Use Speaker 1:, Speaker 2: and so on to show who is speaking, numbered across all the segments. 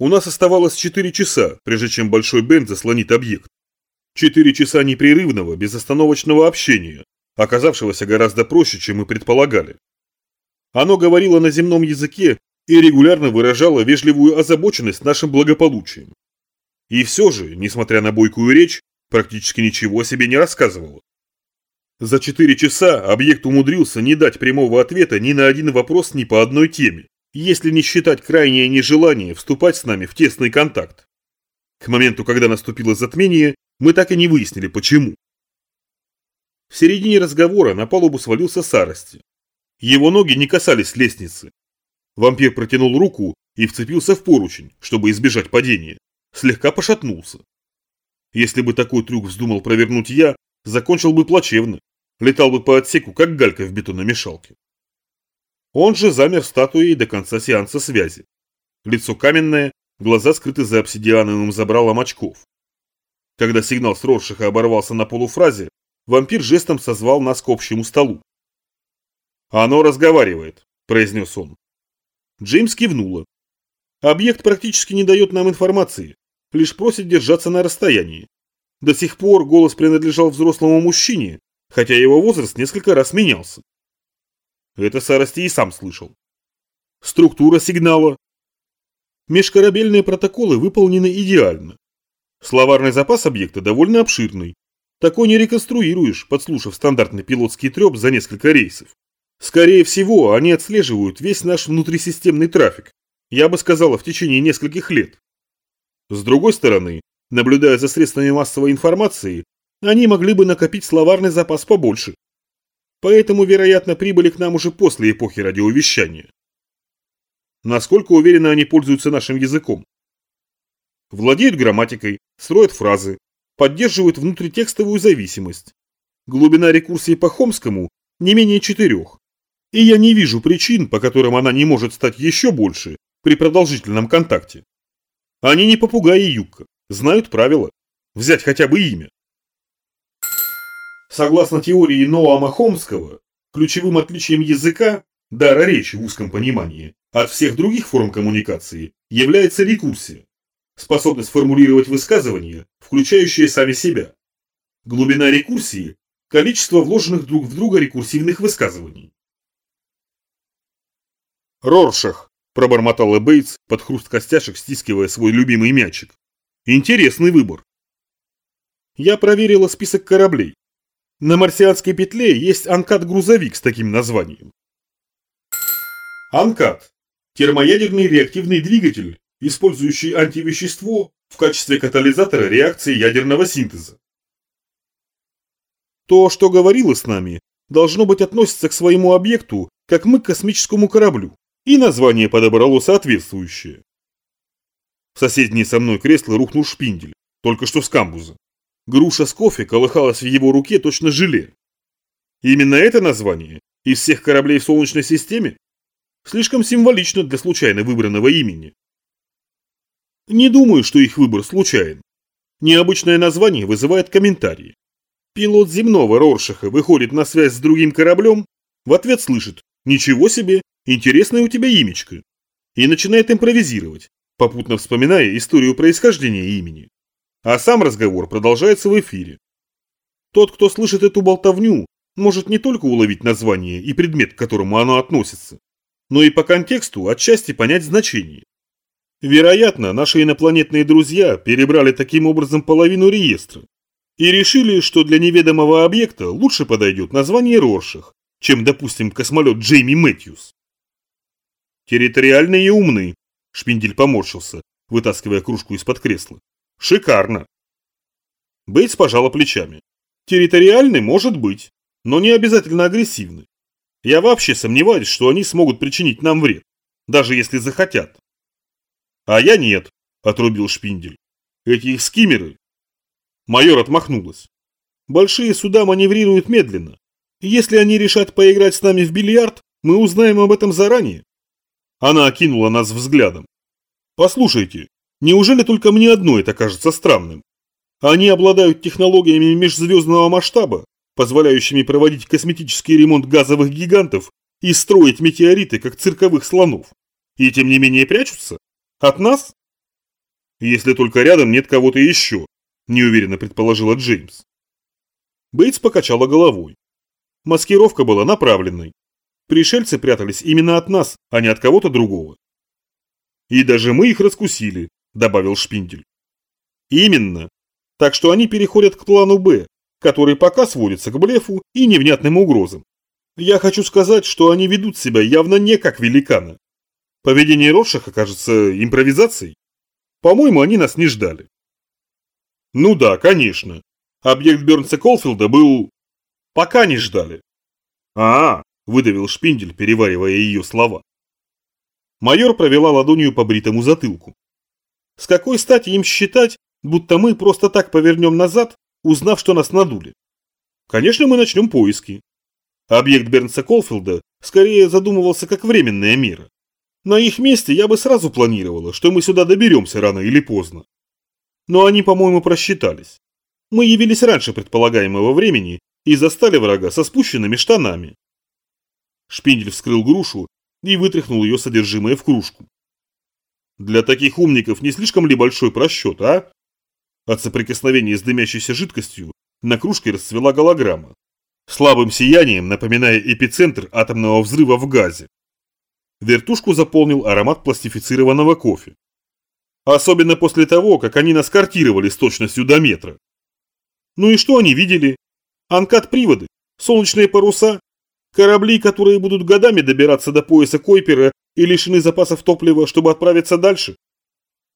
Speaker 1: У нас оставалось 4 часа, прежде чем Большой Бен заслонит объект. 4 часа непрерывного, безостановочного общения, оказавшегося гораздо проще, чем мы предполагали. Оно говорило на земном языке и регулярно выражало вежливую озабоченность нашим благополучием. И все же, несмотря на бойкую речь, практически ничего о себе не рассказывало. За четыре часа объект умудрился не дать прямого ответа ни на один вопрос ни по одной теме, если не считать крайнее нежелание вступать с нами в тесный контакт. К моменту, когда наступило затмение, мы так и не выяснили, почему. В середине разговора на палубу свалился Сарости. Его ноги не касались лестницы. Вампир протянул руку и вцепился в поручень, чтобы избежать падения. Слегка пошатнулся. Если бы такой трюк вздумал провернуть я, закончил бы плачевно. Летал бы по отсеку, как галька в бетономешалке. Он же замер статуей до конца сеанса связи. Лицо каменное, глаза скрыты за обсидиановым забралом очков. Когда сигнал с Роршиха оборвался на полуфразе, вампир жестом созвал нас к общему столу. «Оно разговаривает», – произнес он. Джеймс кивнула. «Объект практически не дает нам информации, лишь просит держаться на расстоянии. До сих пор голос принадлежал взрослому мужчине, хотя его возраст несколько раз менялся. Это Сарости и сам слышал. Структура сигнала. Межкорабельные протоколы выполнены идеально. Словарный запас объекта довольно обширный. Такой не реконструируешь, подслушав стандартный пилотский треп за несколько рейсов. Скорее всего, они отслеживают весь наш внутрисистемный трафик. Я бы сказала, в течение нескольких лет. С другой стороны, наблюдая за средствами массовой информации, они могли бы накопить словарный запас побольше. Поэтому, вероятно, прибыли к нам уже после эпохи радиовещания. Насколько уверенно они пользуются нашим языком? Владеют грамматикой, строят фразы, поддерживают внутритекстовую зависимость. Глубина рекурсии по Хомскому не менее четырех. И я не вижу причин, по которым она не может стать еще больше при продолжительном контакте. Они не попугаи Юка, знают правила. Взять хотя бы имя. Согласно теории Ноама Хомского, ключевым отличием языка, дара речи в узком понимании, от всех других форм коммуникации является рекурсия. Способность формулировать высказывания, включающие сами себя. Глубина рекурсии – количество вложенных друг в друга рекурсивных высказываний. «Роршах», – пробормотала Бейтс под хруст костяшек, стискивая свой любимый мячик. «Интересный выбор». Я проверила список кораблей. На марсианской петле есть анкат-грузовик с таким названием. Анкат – термоядерный реактивный двигатель, использующий антивещество в качестве катализатора реакции ядерного синтеза. То, что говорило с нами, должно быть относится к своему объекту, как мы к космическому кораблю, и название подобрало соответствующее. В соседнее со мной кресло рухнул шпиндель, только что с камбуза. Груша с кофе колыхалась в его руке точно желе. Именно это название из всех кораблей в Солнечной системе слишком символично для случайно выбранного имени. Не думаю, что их выбор случайен. Необычное название вызывает комментарии. Пилот земного Роршаха выходит на связь с другим кораблем, в ответ слышит «Ничего себе, интересное у тебя имечко» и начинает импровизировать, попутно вспоминая историю происхождения имени а сам разговор продолжается в эфире. Тот, кто слышит эту болтовню, может не только уловить название и предмет, к которому оно относится, но и по контексту отчасти понять значение. Вероятно, наши инопланетные друзья перебрали таким образом половину реестра и решили, что для неведомого объекта лучше подойдет название Роршах, чем, допустим, космолет Джейми Мэтьюс. Территориальные умны, Шпиндель поморщился, вытаскивая кружку из-под кресла. Шикарно. Бейтс пожала плечами. Территориальный может быть, но не обязательно агрессивный. Я вообще сомневаюсь, что они смогут причинить нам вред, даже если захотят. А я нет, отрубил Шпиндель. Эти их скиммеры. Майор отмахнулась. Большие суда маневрируют медленно. Если они решат поиграть с нами в бильярд, мы узнаем об этом заранее. Она окинула нас взглядом. Послушайте, Неужели только мне одно это кажется странным? Они обладают технологиями межзвездного масштаба, позволяющими проводить косметический ремонт газовых гигантов и строить метеориты, как цирковых слонов. И тем не менее прячутся? От нас? Если только рядом нет кого-то еще, неуверенно предположила Джеймс. Бейтс покачала головой. Маскировка была направленной. Пришельцы прятались именно от нас, а не от кого-то другого. И даже мы их раскусили, добавил Шпиндель. Именно. Так что они переходят к плану «Б», который пока сводится к блефу и невнятным угрозам. Я хочу сказать, что они ведут себя явно не как великаны. Поведение Ротшаха кажется импровизацией. По-моему, они нас не ждали. Ну да, конечно. Объект Бернса Колфилда был... Пока не ждали. А, -а выдавил Шпиндель, переваривая ее слова. Майор провела ладонью по бритому затылку. С какой стати им считать, будто мы просто так повернем назад, узнав, что нас надули? Конечно, мы начнем поиски. Объект Бернса Колфилда скорее задумывался как временная мера. На их месте я бы сразу планировала, что мы сюда доберемся рано или поздно. Но они, по-моему, просчитались. Мы явились раньше предполагаемого времени и застали врага со спущенными штанами. Шпиндель вскрыл грушу и вытряхнул ее содержимое в кружку. Для таких умников не слишком ли большой просчет, а? От соприкосновения с дымящейся жидкостью на кружке расцвела голограмма, слабым сиянием напоминая эпицентр атомного взрыва в газе. Вертушку заполнил аромат пластифицированного кофе. Особенно после того, как они нас картировали с точностью до метра. Ну и что они видели? Анкат-приводы, солнечные паруса, корабли, которые будут годами добираться до пояса Койпера и лишены запасов топлива, чтобы отправиться дальше.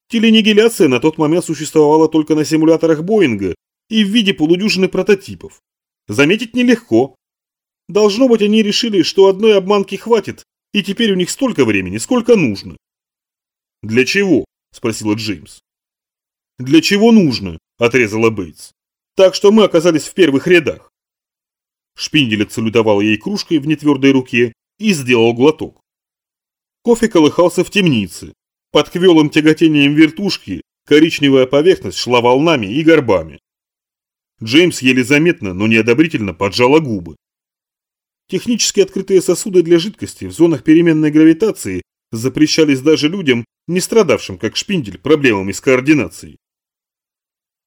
Speaker 1: Теленигиляция на тот момент существовала только на симуляторах Боинга и в виде полудюжины прототипов. Заметить нелегко. Должно быть, они решили, что одной обманки хватит, и теперь у них столько времени, сколько нужно. «Для чего?» – спросила Джеймс. «Для чего нужно?» – отрезала Бейтс. «Так что мы оказались в первых рядах». Шпиндель отсалютовал ей кружкой в нетвердой руке и сделал глоток. Кофе колыхался в темнице. Под квелым тяготением вертушки коричневая поверхность шла волнами и горбами. Джеймс еле заметно, но неодобрительно поджала губы. Технически открытые сосуды для жидкости в зонах переменной гравитации запрещались даже людям, не страдавшим, как шпиндель, проблемами с координацией.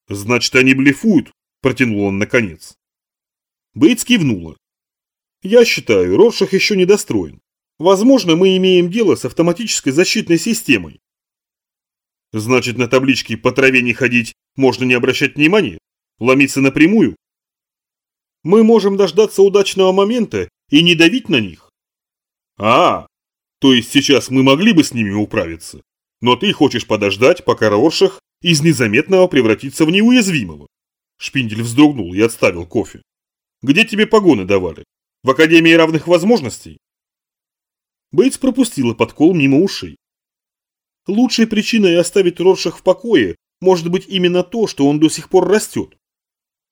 Speaker 1: «Значит, они блефуют», – протянул он наконец. Бейтс кивнула. «Я считаю, Роршах еще не достроен. Возможно, мы имеем дело с автоматической защитной системой». «Значит, на табличке «по траве не ходить» можно не обращать внимания? Ломиться напрямую?» мы можем дождаться удачного момента и не давить на них. А, то есть сейчас мы могли бы с ними управиться, но ты хочешь подождать, пока Роршах из незаметного превратится в неуязвимого. Шпиндель вздрогнул и отставил кофе. Где тебе погоны давали? В Академии равных возможностей? Бейтс пропустила подкол мимо ушей. Лучшей причиной оставить Роршах в покое может быть именно то, что он до сих пор растет.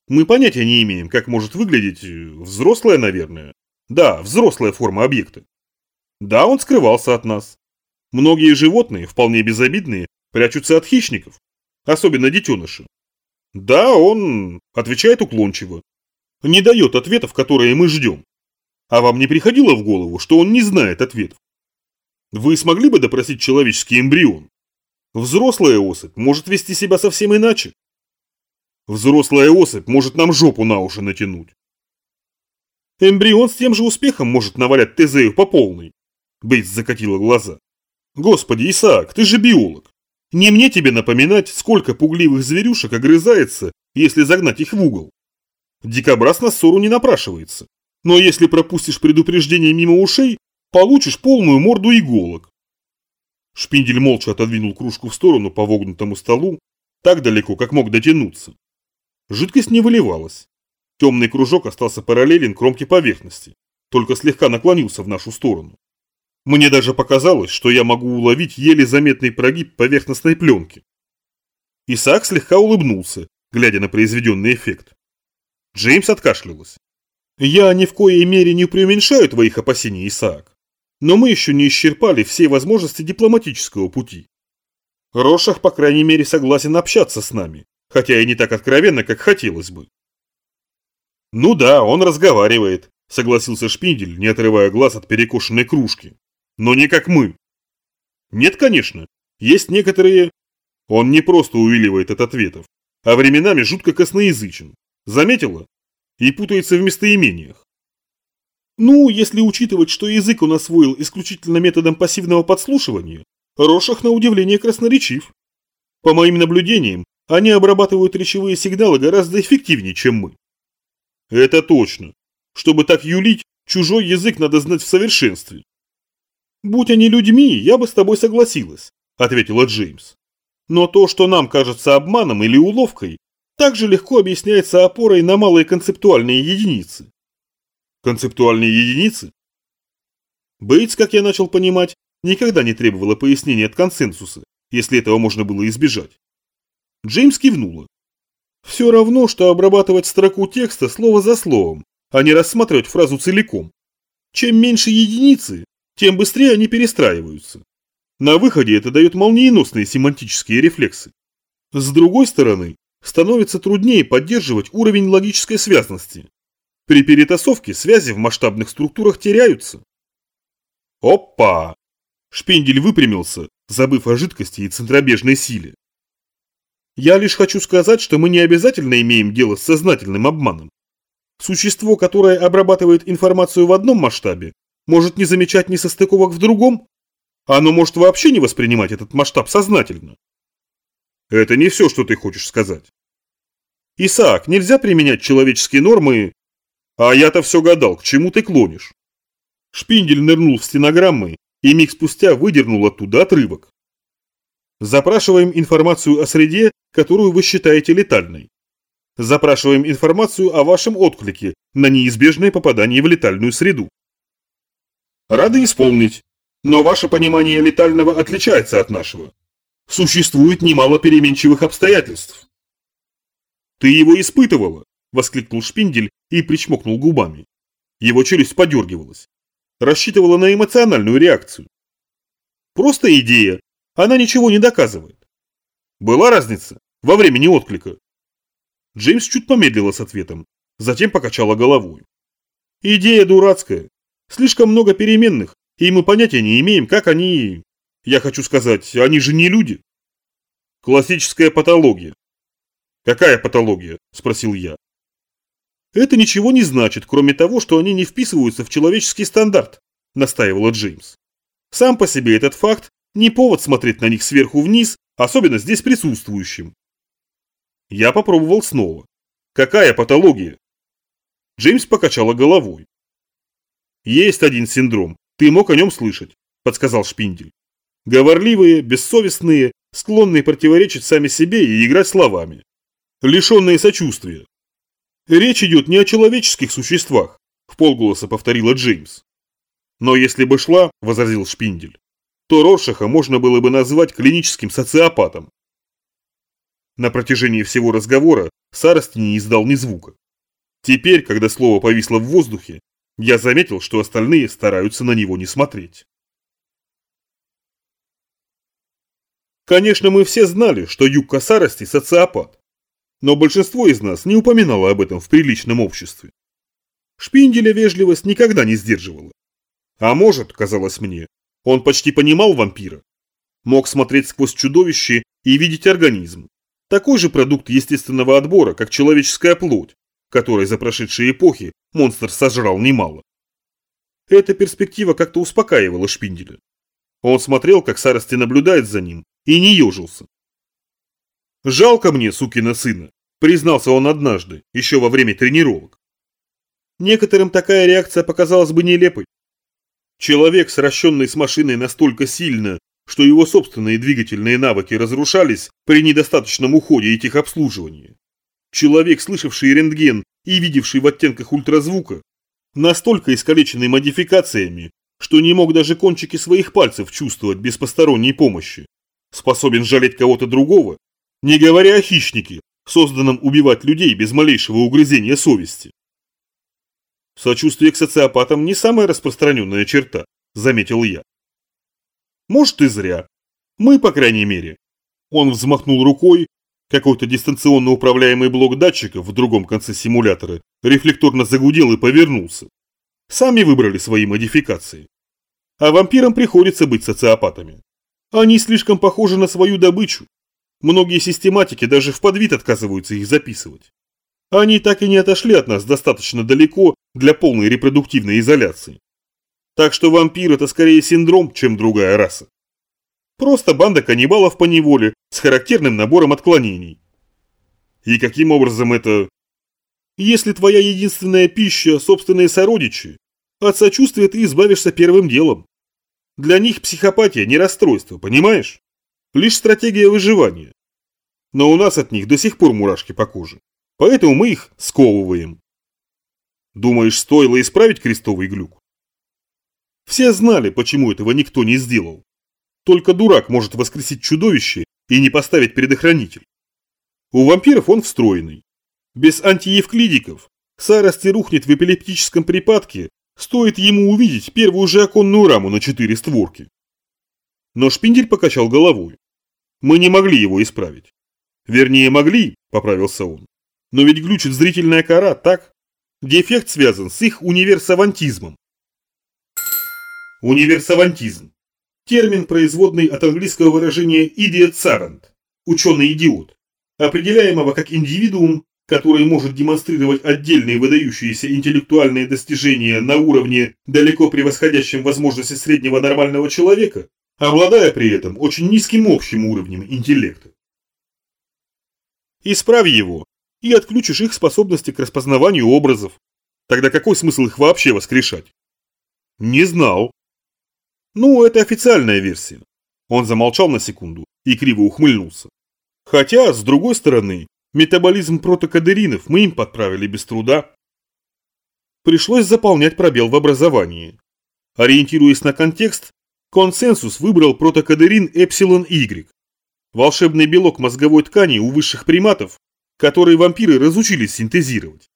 Speaker 1: Мы понятия не имеем, как может выглядеть э, взрослая, наверное. Да, взрослая форма объекта. Да, он скрывался от нас. Многие животные, вполне безобидные, прячутся от хищников. Особенно детеныши. Да, он отвечает уклончиво. Не дает ответов, которые мы ждем. А вам не приходило в голову, что он не знает ответов? Вы смогли бы допросить человеческий эмбрион? Взрослая особь может вести себя совсем иначе. Взрослая особь может нам жопу на уши натянуть. Эмбрион с тем же успехом может навалять Тезею по полной. Бейтс закатила глаза. Господи, Исаак, ты же биолог. Не мне тебе напоминать, сколько пугливых зверюшек огрызается, если загнать их в угол. Дикобраз на ссору не напрашивается. Но если пропустишь предупреждение мимо ушей, получишь полную морду иголок. Шпиндель молча отодвинул кружку в сторону по вогнутому столу, так далеко, как мог дотянуться. Жидкость не выливалась. Темный кружок остался параллелен кромке поверхности, только слегка наклонился в нашу сторону. Мне даже показалось, что я могу уловить еле заметный прогиб поверхностной пленки. Исаак слегка улыбнулся, глядя на произведенный эффект. Джеймс откашлялась. «Я ни в коей мере не преуменьшаю твоих опасений, Исаак. Но мы еще не исчерпали все возможности дипломатического пути. Рошах, по крайней мере, согласен общаться с нами, хотя и не так откровенно, как хотелось бы. «Ну да, он разговаривает», – согласился Шпиндель, не отрывая глаз от перекошенной кружки. «Но не как мы». «Нет, конечно. Есть некоторые...» Он не просто увиливает от ответов, а временами жутко косноязычен. Заметила? И путается в местоимениях. Ну, если учитывать, что язык он освоил исключительно методом пассивного подслушивания, Рошах на удивление красноречив. По моим наблюдениям, они обрабатывают речевые сигналы гораздо эффективнее, чем мы. Это точно. Чтобы так юлить, чужой язык надо знать в совершенстве. Будь они людьми, я бы с тобой согласилась, ответила Джеймс. Но то, что нам кажется обманом или уловкой, также легко объясняется опорой на малые концептуальные единицы. Концептуальные единицы? Бейтс, как я начал понимать, никогда не требовала пояснения от консенсуса, если этого можно было избежать. Джеймс кивнула. Все равно, что обрабатывать строку текста слово за словом, а не рассматривать фразу целиком. Чем меньше единицы, тем быстрее они перестраиваются. На выходе это дает молниеносные семантические рефлексы. С другой стороны, становится труднее поддерживать уровень логической связности, при перетасовке связи в масштабных структурах теряются. Опа! Шпиндель выпрямился, забыв о жидкости и центробежной силе. Я лишь хочу сказать, что мы не обязательно имеем дело с сознательным обманом. Существо, которое обрабатывает информацию в одном масштабе, может не замечать несостыковок в другом. Оно может вообще не воспринимать этот масштаб сознательно. Это не все, что ты хочешь сказать. Исаак, нельзя применять человеческие нормы а я-то все гадал, к чему ты клонишь. Шпиндель нырнул в стенограммы и миг спустя выдернул оттуда отрывок. Запрашиваем информацию о среде, которую вы считаете летальной. Запрашиваем информацию о вашем отклике на неизбежное попадание в летальную среду. Рады исполнить, но ваше понимание летального отличается от нашего. Существует немало переменчивых обстоятельств. Ты его испытывала, воскликнул Шпиндель и причмокнул губами. Его челюсть подергивалась. Рассчитывала на эмоциональную реакцию. Просто идея. Она ничего не доказывает. Была разница во времени отклика. Джеймс чуть помедлила с ответом, затем покачала головой. Идея дурацкая. Слишком много переменных, и мы понятия не имеем, как они... Я хочу сказать, они же не люди. Классическая патология. Какая патология? Спросил я. Это ничего не значит, кроме того, что они не вписываются в человеческий стандарт, настаивала Джеймс. Сам по себе этот факт не повод смотреть на них сверху вниз, особенно здесь присутствующим. Я попробовал снова. Какая патология? Джеймс покачала головой. Есть один синдром, ты мог о нем слышать, подсказал Шпиндель. Говорливые, бессовестные, склонные противоречить сами себе и играть словами. Лишенные сочувствия. Речь идет не о человеческих существах, в полголоса повторила Джеймс. Но если бы шла, возразил Шпиндель, то Роршаха можно было бы назвать клиническим социопатом. На протяжении всего разговора Сарости не издал ни звука. Теперь, когда слово повисло в воздухе, я заметил, что остальные стараются на него не смотреть. Конечно, мы все знали, что Юбка Сарости социопат но большинство из нас не упоминало об этом в приличном обществе. Шпинделя вежливость никогда не сдерживала. А может, казалось мне, он почти понимал вампира. Мог смотреть сквозь чудовище и видеть организм. Такой же продукт естественного отбора, как человеческая плоть, которой за прошедшие эпохи монстр сожрал немало. Эта перспектива как-то успокаивала Шпинделя. Он смотрел, как Сарости наблюдает за ним, и не ежился. «Жалко мне, сукина сына», – признался он однажды, еще во время тренировок. Некоторым такая реакция показалась бы нелепой. Человек, сращенный с машиной настолько сильно, что его собственные двигательные навыки разрушались при недостаточном уходе и техобслуживании. Человек, слышавший рентген и видевший в оттенках ультразвука, настолько искалеченный модификациями, что не мог даже кончики своих пальцев чувствовать без посторонней помощи, способен жалеть кого-то другого не говоря о хищнике, созданном убивать людей без малейшего угрызения совести. Сочувствие к социопатам не самая распространенная черта, заметил я. Может и зря. Мы, по крайней мере. Он взмахнул рукой, какой-то дистанционно управляемый блок датчиков в другом конце симулятора рефлекторно загудел и повернулся. Сами выбрали свои модификации. А вампирам приходится быть социопатами. Они слишком похожи на свою добычу, Многие систематики даже в подвид отказываются их записывать. Они так и не отошли от нас достаточно далеко для полной репродуктивной изоляции. Так что вампир это скорее синдром, чем другая раса. Просто банда каннибалов по неволе с характерным набором отклонений. И каким образом это... Если твоя единственная пища – собственные сородичи, от сочувствия ты избавишься первым делом. Для них психопатия не расстройство, понимаешь? Лишь стратегия выживания. Но у нас от них до сих пор мурашки по коже. Поэтому мы их сковываем. Думаешь, стоило исправить крестовый глюк? Все знали, почему этого никто не сделал. Только дурак может воскресить чудовище и не поставить предохранитель. У вампиров он встроенный. Без антиевклидиков Сарости рухнет в эпилептическом припадке, стоит ему увидеть первую же оконную раму на четыре створки. Но Шпиндель покачал головой. Мы не могли его исправить. Вернее, могли, поправился он. Но ведь глючит зрительная кора, так? Дефект связан с их универсавантизмом. Универсавантизм. Термин, производный от английского выражения idiot savant – ученый-идиот, определяемого как индивидуум, который может демонстрировать отдельные выдающиеся интеллектуальные достижения на уровне, далеко превосходящем возможности среднего нормального человека, обладая при этом очень низким общим уровнем интеллекта. Исправь его, и отключишь их способности к распознаванию образов. Тогда какой смысл их вообще воскрешать? Не знал. Ну, это официальная версия. Он замолчал на секунду и криво ухмыльнулся. Хотя, с другой стороны, метаболизм протокадеринов мы им подправили без труда. Пришлось заполнять пробел в образовании. Ориентируясь на контекст, консенсус выбрал протокадерин Y. Волшебный белок мозговой ткани у высших приматов, который вампиры разучились синтезировать.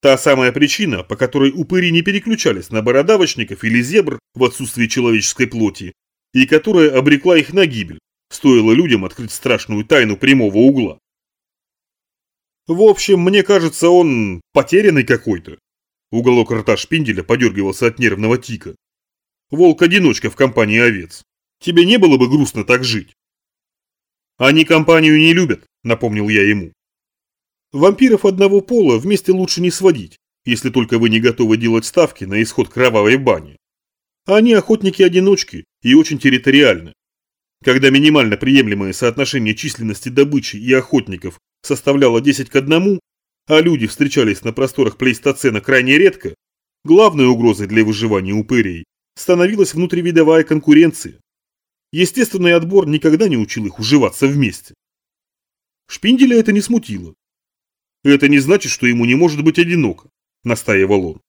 Speaker 1: Та самая причина, по которой упыри не переключались на бородавочников или зебр в отсутствии человеческой плоти, и которая обрекла их на гибель, стоило людям открыть страшную тайну прямого угла. В общем, мне кажется, он потерянный какой-то. Уголок рта шпинделя подергивался от нервного тика. Волк-одиночка в компании овец. Тебе не было бы грустно так жить? Они компанию не любят, напомнил я ему. Вампиров одного пола вместе лучше не сводить, если только вы не готовы делать ставки на исход кровавой бани. Они охотники-одиночки и очень территориальны. Когда минимально приемлемое соотношение численности добычи и охотников составляло 10 к 1, а люди встречались на просторах плейстоцена крайне редко, главной угрозой для выживания упырей становилась внутривидовая конкуренция. Естественный отбор никогда не учил их уживаться вместе. Шпинделя это не смутило. Это не значит, что ему не может быть одиноко, настаивал он.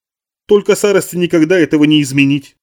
Speaker 1: Только Сарости никогда этого не изменить.